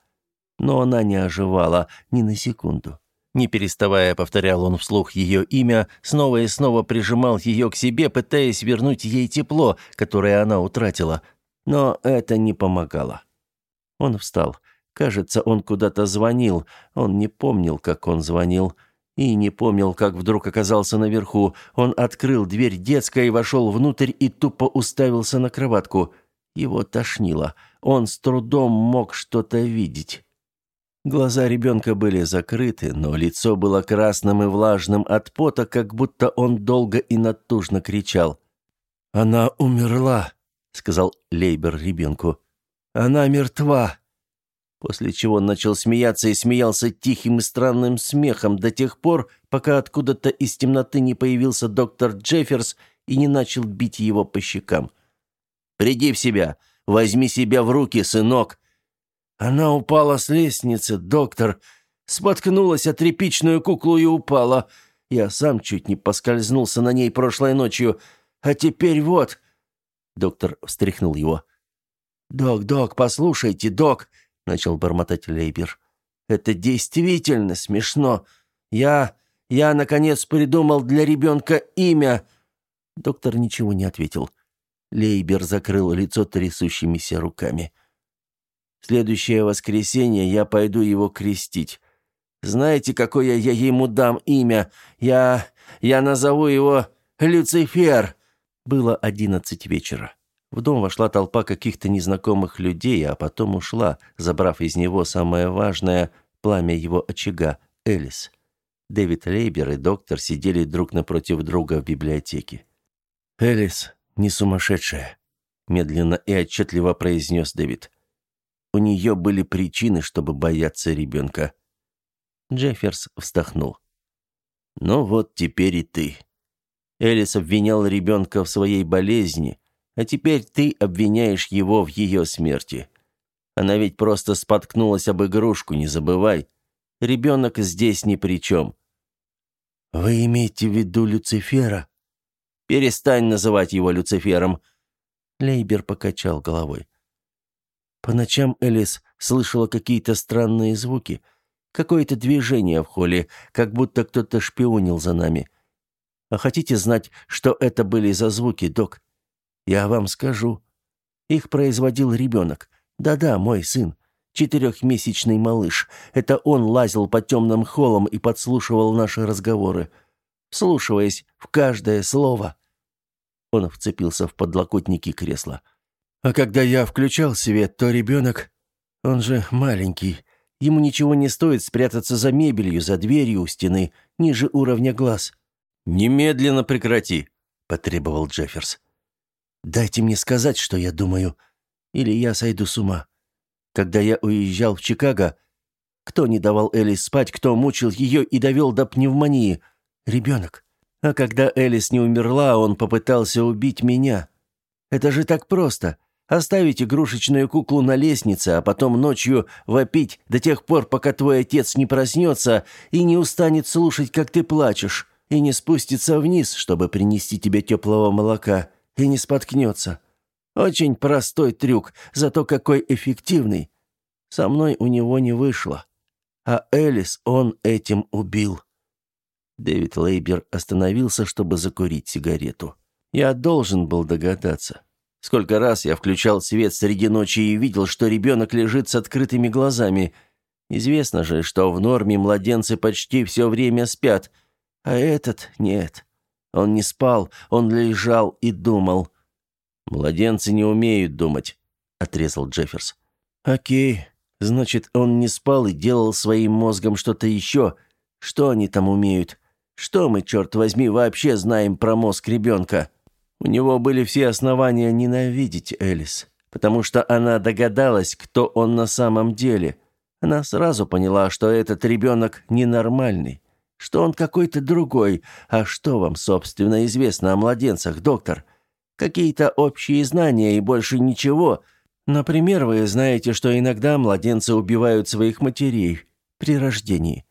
Но она не оживала ни на секунду. Не переставая, повторял он вслух ее имя, снова и снова прижимал ее к себе, пытаясь вернуть ей тепло, которое она утратила. Но это не помогало. Он встал. Кажется, он куда-то звонил. Он не помнил, как он звонил. И не помнил, как вдруг оказался наверху. Он открыл дверь детской, вошел внутрь и тупо уставился на кроватку. Его тошнило. Он с трудом мог что-то видеть. Глаза ребенка были закрыты, но лицо было красным и влажным от пота, как будто он долго и натужно кричал. «Она умерла», — сказал Лейбер ребенку. «Она мертва» после чего начал смеяться и смеялся тихим и странным смехом до тех пор, пока откуда-то из темноты не появился доктор Джефферс и не начал бить его по щекам. «Приди в себя! Возьми себя в руки, сынок!» Она упала с лестницы, доктор. Споткнулась о тряпичную куклу и упала. Я сам чуть не поскользнулся на ней прошлой ночью. А теперь вот...» Доктор встряхнул его. «Док, док, послушайте, док!» — начал бормотать Лейбер. «Это действительно смешно. Я... я, наконец, придумал для ребенка имя...» Доктор ничего не ответил. Лейбер закрыл лицо трясущимися руками. «В следующее воскресенье я пойду его крестить. Знаете, какое я ему дам имя? Я... я назову его Люцифер!» Было одиннадцать вечера. В дом вошла толпа каких-то незнакомых людей, а потом ушла, забрав из него самое важное – пламя его очага – Элис. Дэвид Лейбер и доктор сидели друг напротив друга в библиотеке. «Элис не сумасшедшая», – медленно и отчетливо произнес Дэвид. «У нее были причины, чтобы бояться ребенка». Джефферс вздохнул. «Ну вот теперь и ты». Элис обвинял ребенка в своей болезни, а теперь ты обвиняешь его в ее смерти. Она ведь просто споткнулась об игрушку, не забывай. Ребенок здесь ни при чем». «Вы имеете в виду Люцифера?» «Перестань называть его Люцифером». Лейбер покачал головой. По ночам Элис слышала какие-то странные звуки, какое-то движение в холле, как будто кто-то шпионил за нами. А хотите знать, что это были за звуки, док? Я вам скажу. Их производил ребенок. Да-да, мой сын. четырехмесячный малыш. Это он лазил по темным холлам и подслушивал наши разговоры, вслушиваясь в каждое слово. Он вцепился в подлокотники кресла. А когда я включал свет, то ребенок, он же маленький, ему ничего не стоит спрятаться за мебелью, за дверью у стены, ниже уровня глаз. «Немедленно прекрати», — потребовал Джефферс. «Дайте мне сказать, что я думаю, или я сойду с ума. Когда я уезжал в Чикаго, кто не давал Элис спать, кто мучил ее и довел до пневмонии? Ребенок. А когда Элис не умерла, он попытался убить меня. Это же так просто. Оставить игрушечную куклу на лестнице, а потом ночью вопить до тех пор, пока твой отец не проснется и не устанет слушать, как ты плачешь, и не спустится вниз, чтобы принести тебе теплого молока, и не споткнется. Очень простой трюк, зато какой эффективный. Со мной у него не вышло. А Элис он этим убил. Дэвид Лейбер остановился, чтобы закурить сигарету. Я должен был догадаться. Сколько раз я включал свет среди ночи и видел, что ребенок лежит с открытыми глазами. Известно же, что в норме младенцы почти все время спят, а этот нет. Он не спал, он лежал и думал. «Младенцы не умеют думать», — отрезал Джефферс. «Окей, значит, он не спал и делал своим мозгом что-то еще. Что они там умеют? Что мы, черт возьми, вообще знаем про мозг ребенка? У него были все основания ненавидеть Элис, потому что она догадалась, кто он на самом деле. Она сразу поняла, что этот ребенок ненормальный, что он какой-то другой. А что вам, собственно, известно о младенцах, доктор? Какие-то общие знания и больше ничего. Например, вы знаете, что иногда младенцы убивают своих матерей при рождении.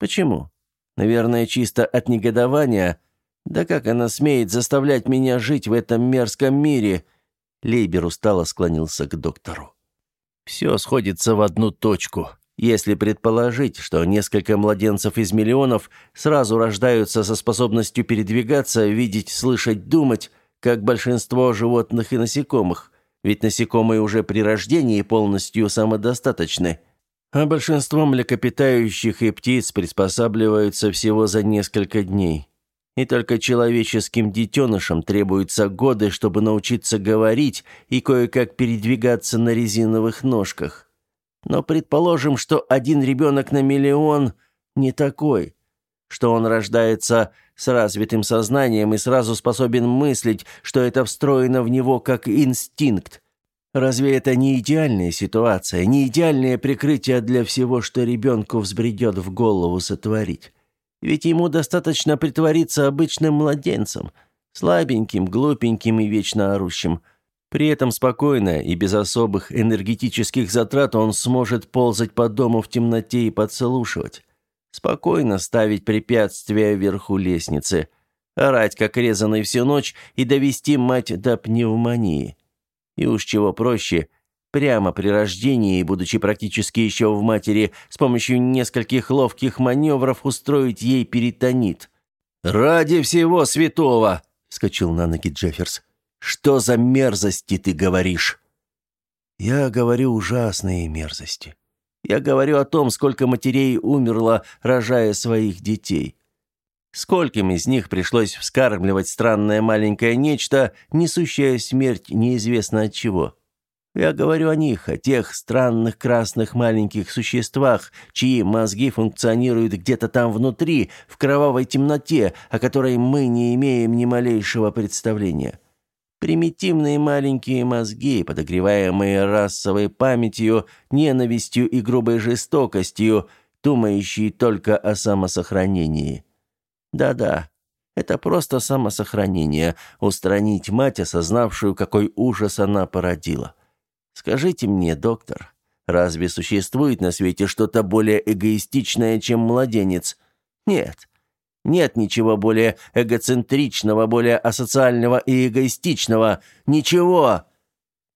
Почему? Наверное, чисто от негодования. Да как она смеет заставлять меня жить в этом мерзком мире? Лейбер устало склонился к доктору. Все сходится в одну точку. Если предположить, что несколько младенцев из миллионов сразу рождаются со способностью передвигаться, видеть, слышать, думать, как большинство животных и насекомых, ведь насекомые уже при рождении полностью самодостаточны – а большинство млекопитающих и птиц приспосабливаются всего за несколько дней. И только человеческим детенышам требуются годы, чтобы научиться говорить и кое-как передвигаться на резиновых ножках. Но предположим, что один ребенок на миллион не такой, что он рождается с развитым сознанием и сразу способен мыслить, что это встроено в него как инстинкт, Разве это не идеальная ситуация, не идеальное прикрытие для всего, что ребенку взбредет в голову сотворить? Ведь ему достаточно притвориться обычным младенцем, слабеньким, глупеньким и вечно орущим. При этом спокойно и без особых энергетических затрат он сможет ползать по дому в темноте и подслушивать. Спокойно ставить препятствия вверху лестницы, орать как резаный всю ночь и довести мать до пневмонии. И уж чего проще, прямо при рождении, будучи практически еще в матери, с помощью нескольких ловких маневров устроить ей перитонит. «Ради всего святого!» — вскочил на ноги Джефферс. «Что за мерзости ты говоришь?» «Я говорю ужасные мерзости. Я говорю о том, сколько матерей умерло, рожая своих детей. Скольким из них пришлось вскармливать странное маленькое нечто, несущее смерть неизвестно от чего? Я говорю о них, о тех странных красных маленьких существах, чьи мозги функционируют где-то там внутри, в кровавой темноте, о которой мы не имеем ни малейшего представления. Примитивные маленькие мозги, подогреваемые расовой памятью, ненавистью и грубой жестокостью, думающие только о самосохранении. Да-да, это просто самосохранение, устранить мать, осознавшую, какой ужас она породила. Скажите мне, доктор, разве существует на свете что-то более эгоистичное, чем младенец? Нет. Нет ничего более эгоцентричного, более асоциального и эгоистичного. Ничего.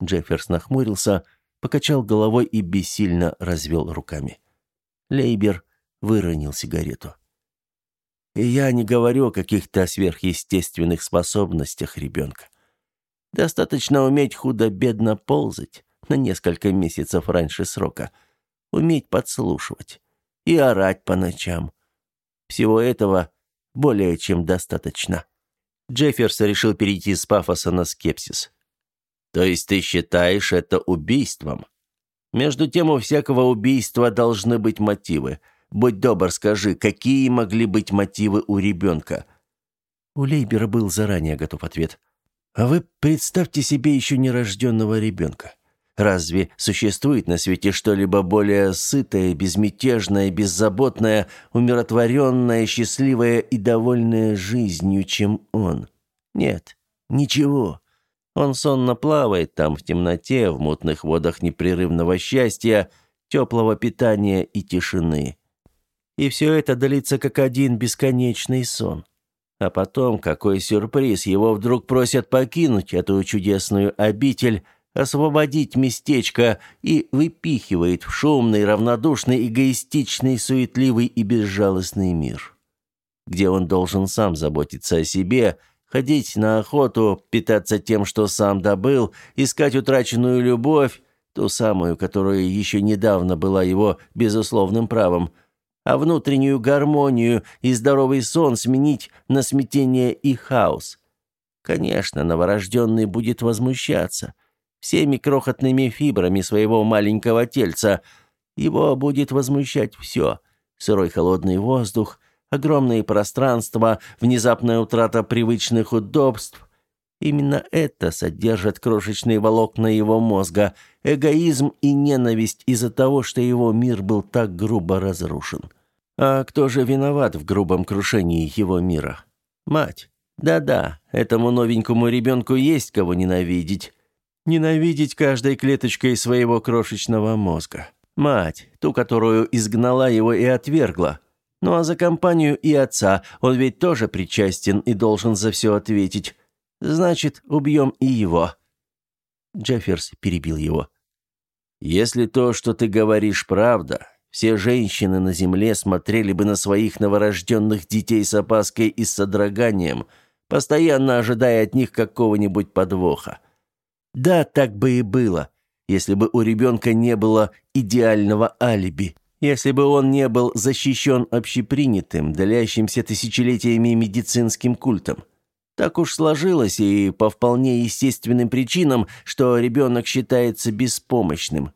Джефферс нахмурился, покачал головой и бессильно развел руками. Лейбер выронил сигарету. И я не говорю о каких-то сверхъестественных способностях ребенка. Достаточно уметь худо-бедно ползать на несколько месяцев раньше срока, уметь подслушивать и орать по ночам. Всего этого более чем достаточно. Джефферс решил перейти с пафоса на скепсис. То есть ты считаешь это убийством? Между тем, у всякого убийства должны быть мотивы. Будь добр, скажи, какие могли быть мотивы у ребенка?» У Лейбера был заранее готов ответ. «А вы представьте себе еще нерожденного ребенка. Разве существует на свете что-либо более сытое, безмятежное, беззаботное, умиротворенное, счастливое и довольное жизнью, чем он? Нет, ничего. Он сонно плавает там в темноте, в мутных водах непрерывного счастья, теплого питания и тишины. И все это длится как один бесконечный сон. А потом, какой сюрприз, его вдруг просят покинуть эту чудесную обитель, освободить местечко и выпихивает в шумный, равнодушный, эгоистичный, суетливый и безжалостный мир, где он должен сам заботиться о себе, ходить на охоту, питаться тем, что сам добыл, искать утраченную любовь, ту самую, которая еще недавно была его безусловным правом, а внутреннюю гармонию и здоровый сон сменить на смятение и хаос. Конечно, новорожденный будет возмущаться – всеми крохотными фибрами своего маленького тельца. Его будет возмущать все. Сырой холодный воздух, огромные пространства, внезапная утрата привычных удобств. Именно это содержит крошечные волокна его мозга, эгоизм и ненависть из-за того, что его мир был так грубо разрушен. А кто же виноват в грубом крушении его мира? Мать. Да-да, этому новенькому ребенку есть кого ненавидеть ненавидеть каждой клеточкой своего крошечного мозга. Мать, ту, которую изгнала его и отвергла. Ну а за компанию и отца он ведь тоже причастен и должен за все ответить. Значит, убьем и его». Джефферс перебил его. «Если то, что ты говоришь, правда, все женщины на земле смотрели бы на своих новорожденных детей с опаской и с содроганием, постоянно ожидая от них какого-нибудь подвоха. Да, так бы и было, если бы у ребенка не было идеального алиби, если бы он не был защищен общепринятым, длящимся тысячелетиями медицинским культом. Так уж сложилось и по вполне естественным причинам, что ребенок считается беспомощным.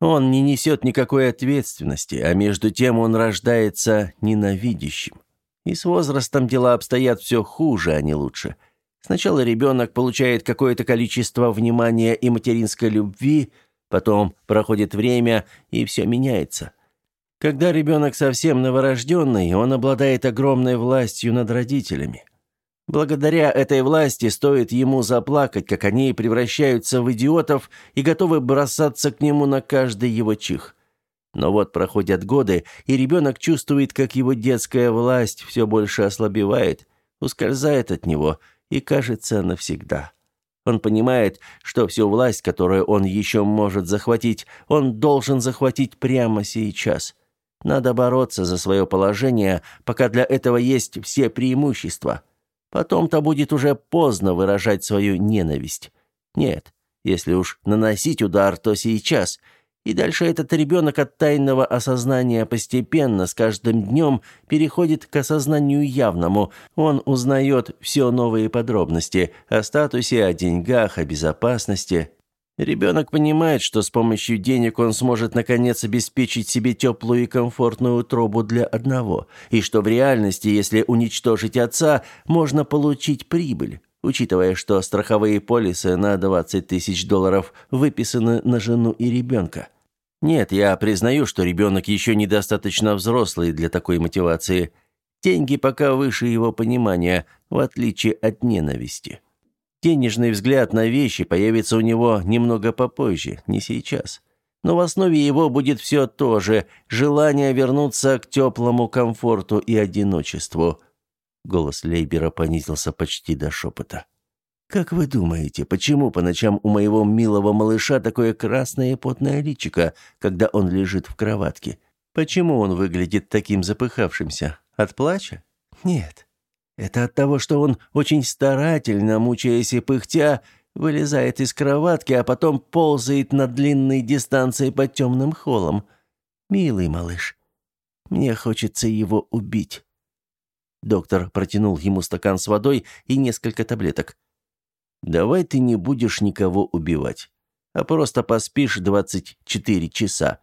Он не несет никакой ответственности, а между тем он рождается ненавидящим. И с возрастом дела обстоят все хуже, а не лучше – Сначала ребенок получает какое-то количество внимания и материнской любви, потом проходит время, и все меняется. Когда ребенок совсем новорожденный, он обладает огромной властью над родителями. Благодаря этой власти стоит ему заплакать, как они превращаются в идиотов и готовы бросаться к нему на каждый его чих. Но вот проходят годы, и ребенок чувствует, как его детская власть все больше ослабевает, ускользает от него – и, кажется, навсегда. Он понимает, что всю власть, которую он еще может захватить, он должен захватить прямо сейчас. Надо бороться за свое положение, пока для этого есть все преимущества. Потом-то будет уже поздно выражать свою ненависть. Нет, если уж наносить удар, то сейчас – и дальше этот ребенок от тайного осознания постепенно, с каждым днем, переходит к осознанию явному. Он узнает все новые подробности о статусе, о деньгах, о безопасности. Ребенок понимает, что с помощью денег он сможет наконец обеспечить себе теплую и комфортную утробу для одного, и что в реальности, если уничтожить отца, можно получить прибыль учитывая, что страховые полисы на 20 тысяч долларов выписаны на жену и ребенка. Нет, я признаю, что ребенок еще недостаточно взрослый для такой мотивации. Деньги пока выше его понимания, в отличие от ненависти. Денежный взгляд на вещи появится у него немного попозже, не сейчас. Но в основе его будет все то же – желание вернуться к теплому комфорту и одиночеству. Голос Лейбера понизился почти до шепота. «Как вы думаете, почему по ночам у моего милого малыша такое красное потное личико, когда он лежит в кроватке? Почему он выглядит таким запыхавшимся? От плача? Нет. Это от того, что он очень старательно, мучаясь и пыхтя, вылезает из кроватки, а потом ползает на длинной дистанции по темным холлам. «Милый малыш, мне хочется его убить». Доктор протянул ему стакан с водой и несколько таблеток. «Давай ты не будешь никого убивать, а просто поспишь 24 часа.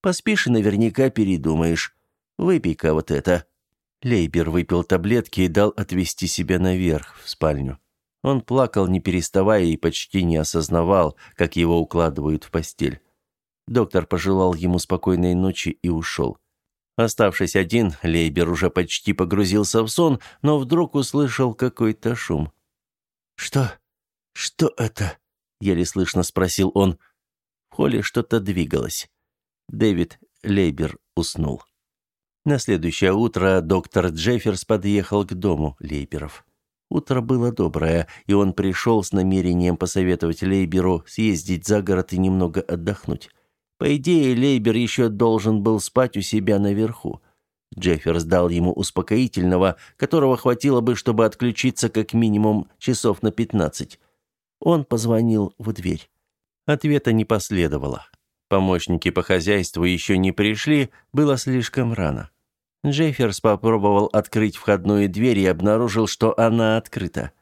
Поспишь и наверняка передумаешь. Выпей-ка вот это». Лейбер выпил таблетки и дал отвести себя наверх, в спальню. Он плакал, не переставая, и почти не осознавал, как его укладывают в постель. Доктор пожелал ему спокойной ночи и ушел. Оставшись один, Лейбер уже почти погрузился в сон, но вдруг услышал какой-то шум. «Что? Что это?» — еле слышно спросил он. В холле что-то двигалось. Дэвид Лейбер уснул. На следующее утро доктор Джефферс подъехал к дому Лейберов. Утро было доброе, и он пришел с намерением посоветовать Лейберу съездить за город и немного отдохнуть. По идее, Лейбер еще должен был спать у себя наверху. Джефферс дал ему успокоительного, которого хватило бы, чтобы отключиться как минимум часов на пятнадцать. Он позвонил в дверь. Ответа не последовало. Помощники по хозяйству еще не пришли, было слишком рано. Джефферс попробовал открыть входную дверь и обнаружил, что она открыта.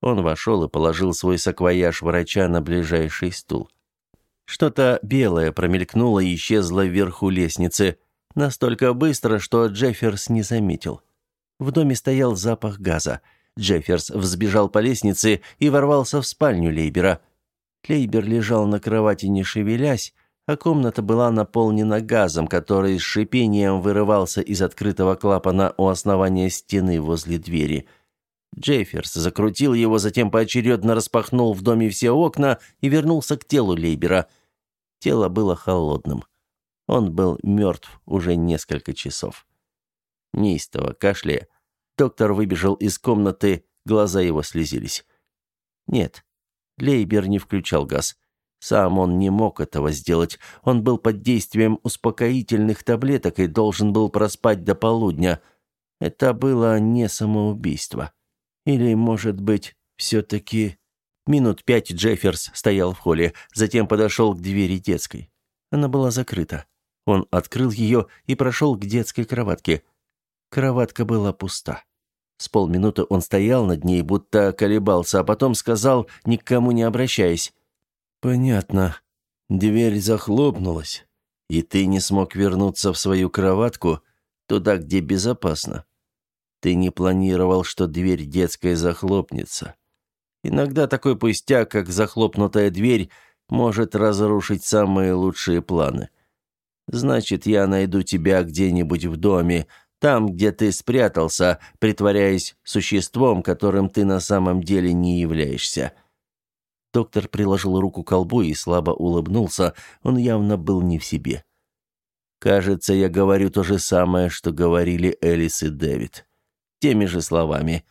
Он вошел и положил свой саквояж врача на ближайший стул. Что-то белое промелькнуло и исчезло вверху лестницы, настолько быстро, что Джефферс не заметил. В доме стоял запах газа. Джефферс взбежал по лестнице и ворвался в спальню Лейбера. Лейбер лежал на кровати, не шевелясь, а комната была наполнена газом, который с шипением вырывался из открытого клапана у основания стены возле двери. Джефферс закрутил его, затем поочередно распахнул в доме все окна и вернулся к телу Лейбера. Тело было холодным. Он был мертв уже несколько часов. Неистово кашляя, доктор выбежал из комнаты, глаза его слезились. Нет, Лейбер не включал газ. Сам он не мог этого сделать. Он был под действием успокоительных таблеток и должен был проспать до полудня. Это было не самоубийство. Или, может быть, все-таки... Минут пять Джефферс стоял в холле, затем подошел к двери детской. Она была закрыта. Он открыл ее и прошел к детской кроватке. Кроватка была пуста. С полминуты он стоял над ней, будто колебался, а потом сказал, никому не обращаясь, «Понятно. Дверь захлопнулась, и ты не смог вернуться в свою кроватку, туда, где безопасно. Ты не планировал, что дверь детская захлопнется. Иногда такой пустяк, как захлопнутая дверь, может разрушить самые лучшие планы. Значит, я найду тебя где-нибудь в доме, там, где ты спрятался, притворяясь существом, которым ты на самом деле не являешься. Доктор приложил руку к колбу и слабо улыбнулся. Он явно был не в себе. «Кажется, я говорю то же самое, что говорили Элис и Дэвид. Теми же словами.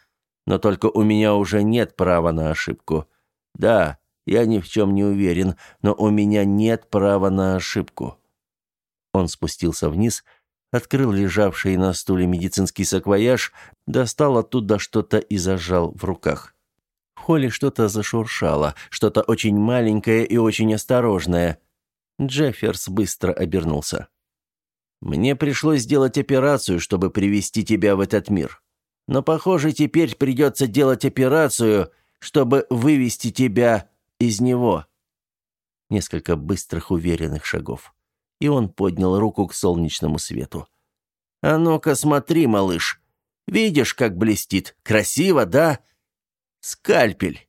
Но только у меня уже нет права на ошибку. Да, я ни в чем не уверен, но у меня нет права на ошибку». Он спустился вниз, открыл лежавший на стуле медицинский саквояж, достал оттуда что-то и зажал в руках. В холле что-то зашуршало, что-то очень маленькое и очень осторожное. Джефферс быстро обернулся. «Мне пришлось сделать операцию, чтобы привести тебя в этот мир. Но, похоже, теперь придется делать операцию, чтобы вывести тебя из него». Несколько быстрых уверенных шагов. И он поднял руку к солнечному свету. «А ну-ка смотри, малыш. Видишь, как блестит? Красиво, да? Скальпель.